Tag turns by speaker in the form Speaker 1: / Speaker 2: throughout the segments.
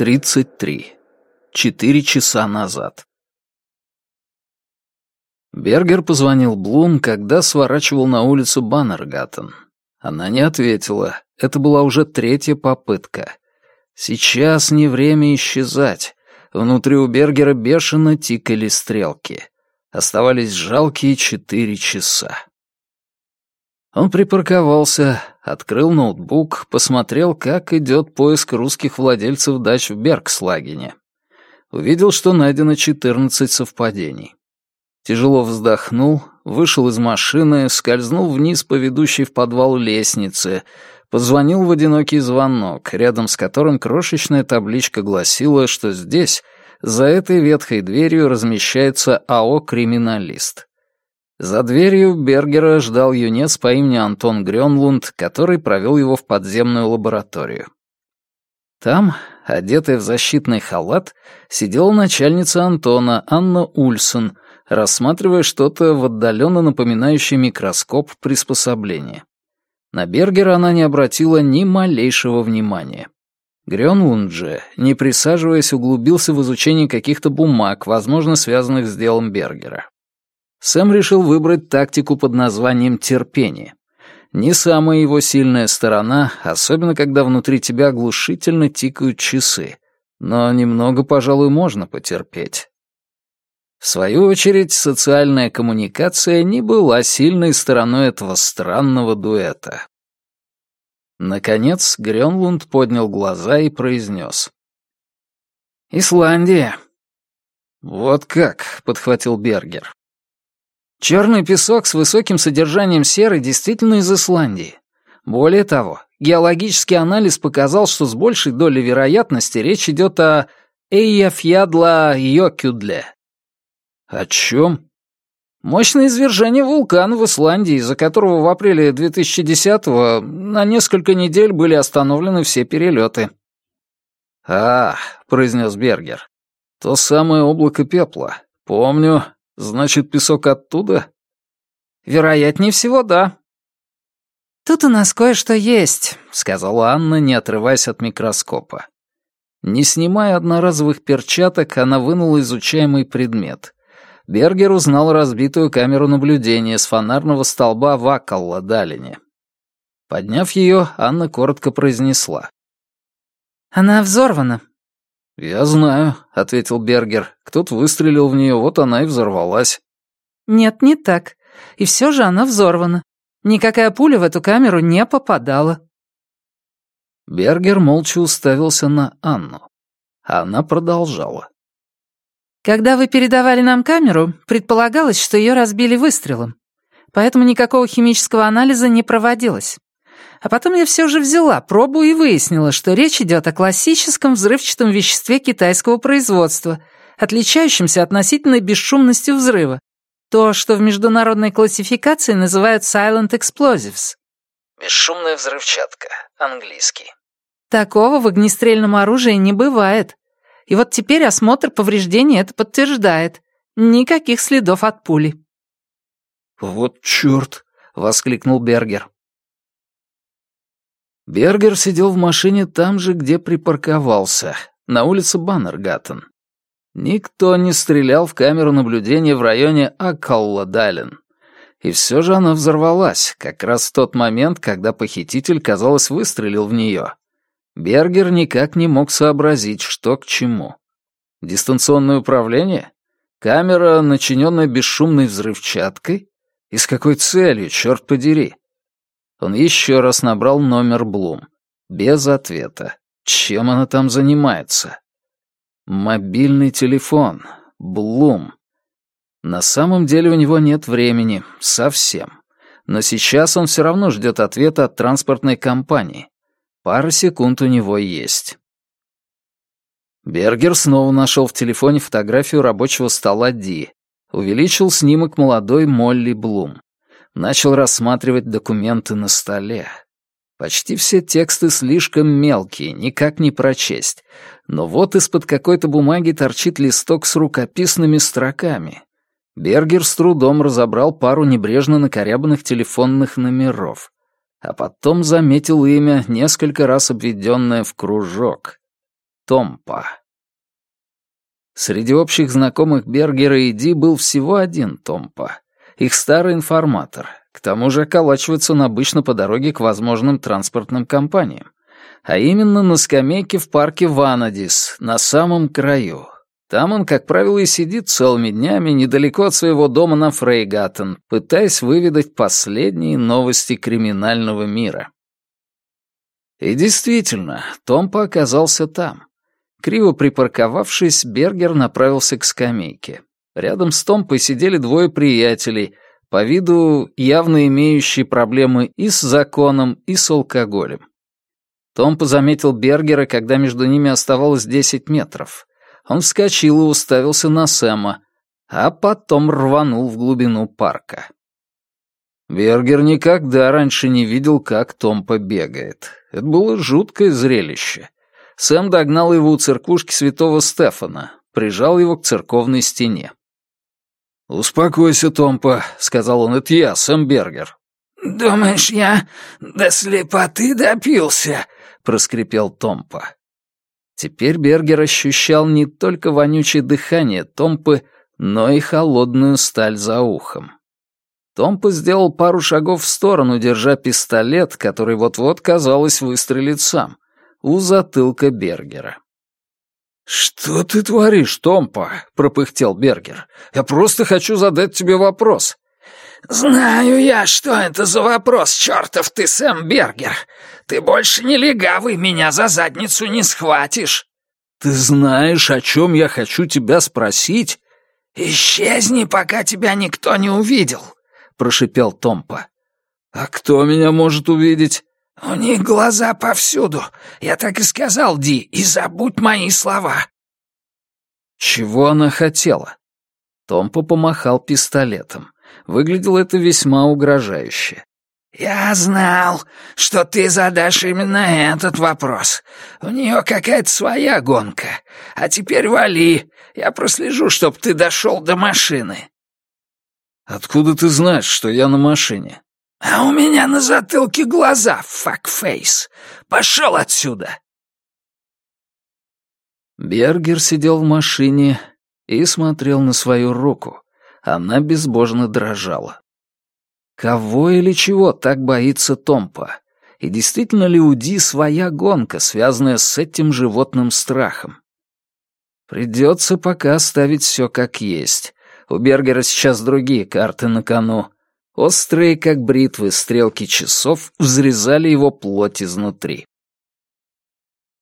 Speaker 1: 33. Четыре часа назад. Бергер позвонил Блум, когда сворачивал на улицу Баннергаттен. Она не ответила. Это была уже третья попытка. Сейчас не время исчезать. Внутри у Бергера бешено тикали стрелки. Оставались жалкие четыре часа. Он припарковался, открыл ноутбук, посмотрел, как идет поиск русских владельцев дач в Бергслагене. Увидел, что найдено 14 совпадений. Тяжело вздохнул, вышел из машины, скользнул вниз по ведущей в подвал лестнице, позвонил в одинокий звонок, рядом с которым крошечная табличка гласила, что здесь, за этой ветхой дверью, размещается АО «Криминалист». За дверью Бергера ждал юнец по имени Антон Грёнлунд, который провел его в подземную лабораторию. Там, одетая в защитный халат, сидела начальница Антона, Анна Ульсон, рассматривая что-то в отдаленно напоминающее микроскоп приспособление. На Бергера она не обратила ни малейшего внимания. Грёнлунд же, не присаживаясь, углубился в изучение каких-то бумаг, возможно, связанных с делом Бергера. Сэм решил выбрать тактику под названием «терпение». Не самая его сильная сторона, особенно когда внутри тебя оглушительно тикают часы. Но немного, пожалуй, можно потерпеть. В свою очередь, социальная коммуникация не была сильной стороной этого странного дуэта. Наконец, Грёнлунд поднял глаза и произнес. «Исландия». «Вот как», — подхватил Бергер. Черный песок с высоким содержанием серы действительно из Исландии. Более того, геологический анализ показал, что с большей долей вероятности речь идет о Эйяфьядла Йокюдле. О чем? Мощное извержение вулкана в Исландии, из-за которого в апреле 2010-го на несколько недель были остановлены все перелеты. «А, — произнес Бергер, — то самое облако пепла. Помню, Значит, песок оттуда? Вероятнее всего, да. Тут у нас кое-что есть, сказала Анна, не отрываясь от микроскопа. Не снимая одноразовых перчаток, она вынула изучаемый предмет. Бергер узнал разбитую камеру наблюдения с фонарного столба в Акалла-Далине. Подняв ее, Анна коротко произнесла. «Она взорвана. «Я знаю», — ответил Бергер. «Кто-то выстрелил в нее, вот она и взорвалась». «Нет, не так. И все же она взорвана. Никакая пуля в эту камеру не попадала». Бергер молча уставился на Анну. Она продолжала. «Когда вы передавали нам камеру, предполагалось, что ее разбили выстрелом. Поэтому никакого химического анализа не проводилось. А потом я все же взяла пробу и выяснила, что речь идет о классическом взрывчатом веществе китайского производства, отличающемся относительной бесшумностью взрыва. То, что в международной классификации называют silent explosives. Бесшумная взрывчатка, английский. Такого в огнестрельном оружии не бывает. И вот теперь осмотр повреждений это подтверждает. Никаких следов от пули. «Вот черт!» — воскликнул Бергер. Бергер сидел в машине там же, где припарковался, на улице Баннергаттен. Никто не стрелял в камеру наблюдения в районе Акалла-Дален. И все же она взорвалась, как раз в тот момент, когда похититель, казалось, выстрелил в нее. Бергер никак не мог сообразить, что к чему. Дистанционное управление? Камера, начиненная бесшумной взрывчаткой? И с какой целью, черт подери? Он еще раз набрал номер Блум. Без ответа. Чем она там занимается? Мобильный телефон. Блум. На самом деле у него нет времени. Совсем. Но сейчас он все равно ждет ответа от транспортной компании. Пара секунд у него есть. Бергер снова нашел в телефоне фотографию рабочего стола Ди. Увеличил снимок молодой Молли Блум начал рассматривать документы на столе. Почти все тексты слишком мелкие, никак не прочесть. Но вот из-под какой-то бумаги торчит листок с рукописными строками. Бергер с трудом разобрал пару небрежно накорябанных телефонных номеров. А потом заметил имя, несколько раз обведенное в кружок. Томпа. Среди общих знакомых Бергера и Ди был всего один Томпа, их старый информатор, к тому же околачивается он обычно по дороге к возможным транспортным компаниям, а именно на скамейке в парке Ванадис, на самом краю. Там он, как правило, и сидит целыми днями недалеко от своего дома на Фрейгаттен, пытаясь выведать последние новости криминального мира. И действительно, Томпа оказался там. Криво припарковавшись, Бергер направился к скамейке. Рядом с Томпой сидели двое приятелей, по виду явно имеющие проблемы и с законом, и с алкоголем. Томпа заметил Бергера, когда между ними оставалось десять метров. Он вскочил и уставился на Сэма, а потом рванул в глубину парка. Бергер никогда раньше не видел, как Томпа бегает. Это было жуткое зрелище. Сэм догнал его у церквушки святого Стефана, прижал его к церковной стене. «Успокойся, Томпа», — сказал он, — «это я, Сэм Бергер».
Speaker 2: «Думаешь, я до слепоты допился?»
Speaker 1: — проскрипел Томпа. Теперь Бергер ощущал не только вонючее дыхание Томпы, но и холодную сталь за ухом. Томпа сделал пару шагов в сторону, держа пистолет, который вот-вот, казалось, выстрелит сам, у затылка Бергера.
Speaker 2: «Что ты творишь, Томпа?» — пропыхтел Бергер. «Я просто хочу задать тебе вопрос». «Знаю я, что это за вопрос, чертов ты, Сэм Бергер. Ты больше не легавый, меня за задницу не схватишь».
Speaker 1: «Ты знаешь, о чем я хочу тебя спросить?»
Speaker 2: «Исчезни, пока тебя никто не увидел», — прошипел Томпа.
Speaker 1: «А кто меня может увидеть?»
Speaker 2: «У них глаза повсюду. Я так и сказал, Ди, и забудь мои слова».
Speaker 1: Чего она хотела? Томпа помахал пистолетом. Выглядело это весьма угрожающе.
Speaker 2: «Я знал, что ты задашь именно этот вопрос. У нее какая-то своя гонка. А теперь вали. Я прослежу, чтоб ты дошел до машины».
Speaker 1: «Откуда ты знаешь, что я на машине?»
Speaker 2: «А у меня на затылке глаза, факфейс. Пошел отсюда!»
Speaker 1: Бергер сидел в машине и смотрел на свою руку. Она безбожно дрожала. Кого или чего так боится Томпа? И действительно ли у Ди своя гонка, связанная с этим животным страхом? Придется пока оставить все как есть. У Бергера сейчас другие карты на кону. Острые, как бритвы, стрелки часов взрезали его плоть изнутри.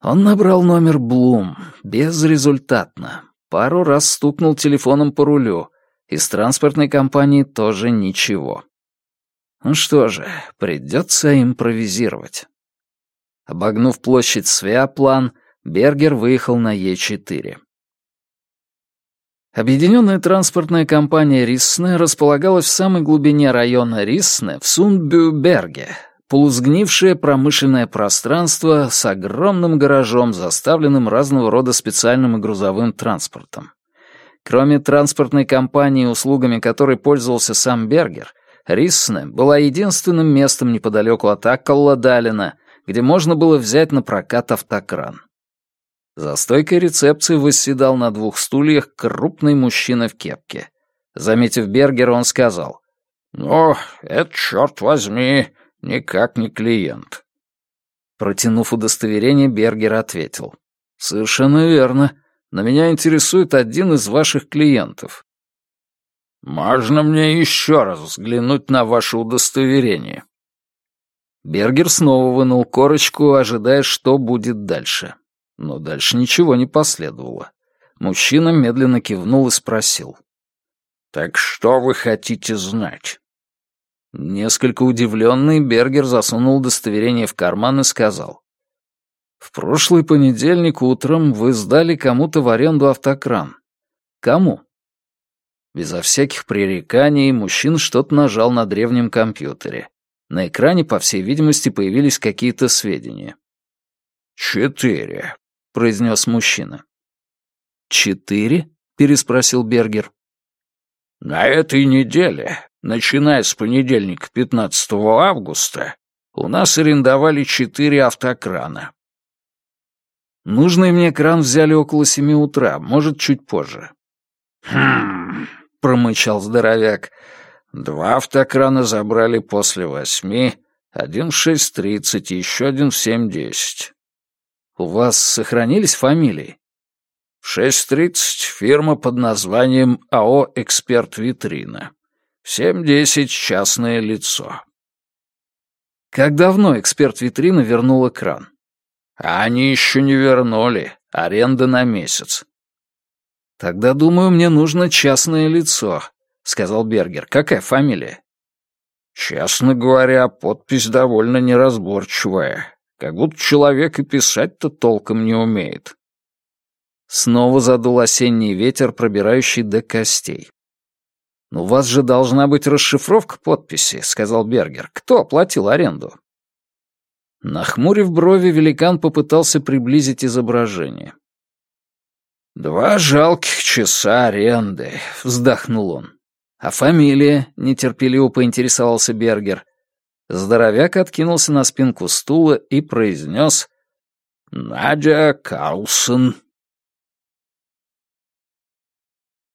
Speaker 1: Он набрал номер Блум, безрезультатно. Пару раз стукнул телефоном по рулю. Из транспортной компании тоже ничего. Ну что же, придется импровизировать. Обогнув площадь Свеаплан, Бергер выехал на Е4. Объединенная транспортная компания Рисне располагалась в самой глубине района Рисне в Сундбюберге, полусгнившее промышленное пространство с огромным гаражом, заставленным разного рода специальным и грузовым транспортом. Кроме транспортной компании, услугами которой пользовался сам Бергер, Рисне была единственным местом неподалеку от Акколла-Далина, где можно было взять на прокат автокран. За стойкой рецепции восседал на двух стульях крупный мужчина в кепке. Заметив Бергера, он сказал, «Ну, это, черт возьми, никак не клиент». Протянув удостоверение, Бергер ответил, «Совершенно верно. Но меня интересует один из ваших клиентов». «Можно мне еще раз взглянуть на ваше удостоверение?» Бергер снова вынул корочку, ожидая, что будет дальше. Но дальше ничего не последовало. Мужчина медленно кивнул и спросил. «Так что вы хотите знать?» Несколько удивленный, Бергер засунул удостоверение в карман и сказал. «В прошлый понедельник утром вы сдали кому-то в аренду автокран. Кому?» Безо всяких пререканий мужчина что-то нажал на древнем компьютере. На экране, по всей видимости, появились какие-то сведения. «Четыре произнес мужчина. «Четыре?» — переспросил Бергер. «На этой неделе, начиная с понедельника 15 августа, у нас арендовали четыре автокрана». Нужный мне кран взяли около семи утра, может, чуть позже».
Speaker 2: «Хм...» — промычал здоровяк. «Два автокрана забрали после восьми, один в шесть тридцать и еще один в семь десять».
Speaker 1: «У вас сохранились фамилии?»
Speaker 2: В шесть тридцать фирма под названием АО «Эксперт Витрина». В семь десять частное лицо.
Speaker 1: Как давно эксперт Витрина вернул экран?
Speaker 2: А они еще не вернули. Аренда на месяц.
Speaker 1: Тогда, думаю, мне нужно частное лицо, сказал Бергер. Какая фамилия?
Speaker 2: Честно говоря, подпись довольно неразборчивая. Как будто человек и писать-то толком не умеет.
Speaker 1: Снова задул осенний ветер, пробирающий до костей. «У вас же должна быть расшифровка подписи», — сказал Бергер. «Кто оплатил аренду?» Нахмурив брови, великан попытался приблизить изображение.
Speaker 2: «Два жалких часа аренды», — вздохнул он.
Speaker 1: «А фамилия?» — нетерпеливо поинтересовался Бергер. Здоровяк откинулся на спинку стула и произнес «Надя Карлсон».